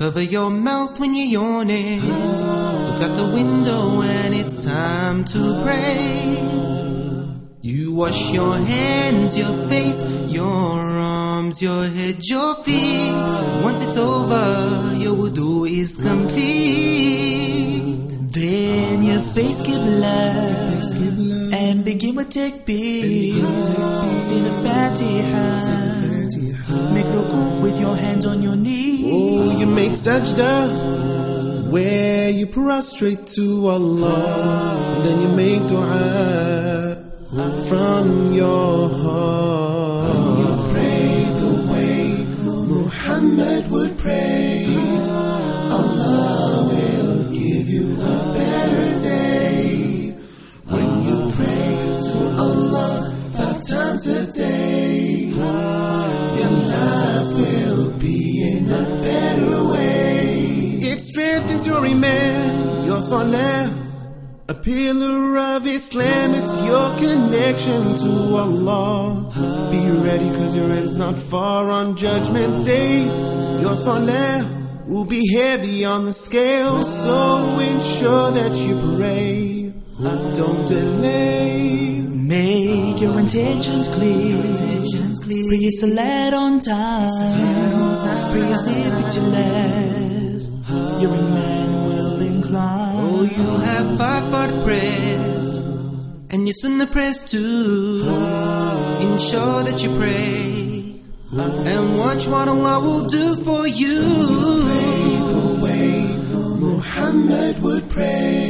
Cover your mouth when you're yawning. Look out the window when it's time to pray. You wash your hands, your face, your arms, your head, your feet. Once it's over, your wudu is complete. Then your face Qibla and begin with takbir. Say the Fatiha. Make ruku make sajda where you prostrate to Allah. Then you make dua from your heart. You pray the way Muhammad would pray. Your iman, your salah. A pillar of Islam, it's your connection to Allah. Be ready, cause your end's not far on judgment day. Your salah will be heavy on the scale, so ensure that you pray. Don't delay. Make your intentions clear. Pray your salat on time. Pray as if it's your last. Your iman will. Oh, you have five fard prayers, and you sunnah prayers too. Ensure that you pray, and watch what Allah will do for you. The way Muhammad would pray,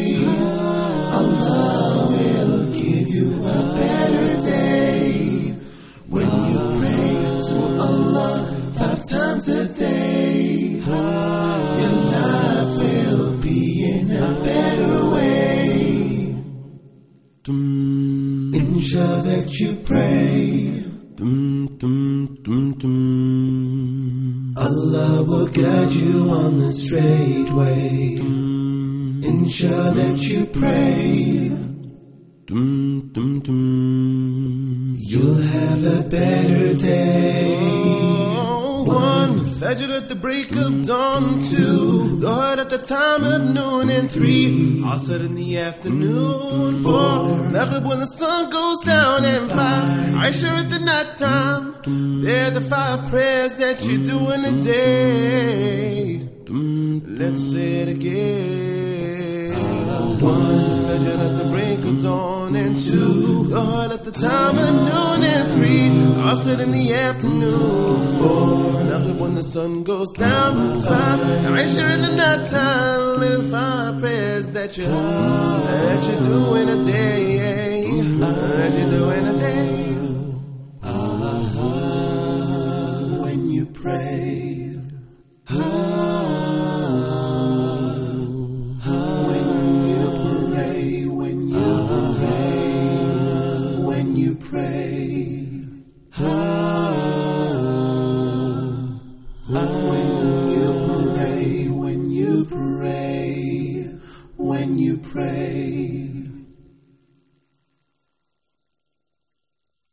Ensure that you pray. Allah will guide you on the straight way. Ensure that you pray. You'll have a better day. Fajr at the break of dawn. Two, Zuhr at the time of noon. And three, Asr in the afternoon. Four, Maghrib when the sun goes down. And five, Isha at the night time. They're the five prayers that you do in a day. Let's say it again. One, Fajr at the break of dawn. And two, Zuhr at the time of noon. And three, Asr in the afternoon. Four, Maghrib when the sun goes down. Five, Isha in the night time. Little five prayers that you, that you do in a day. That you do in a day. you pray.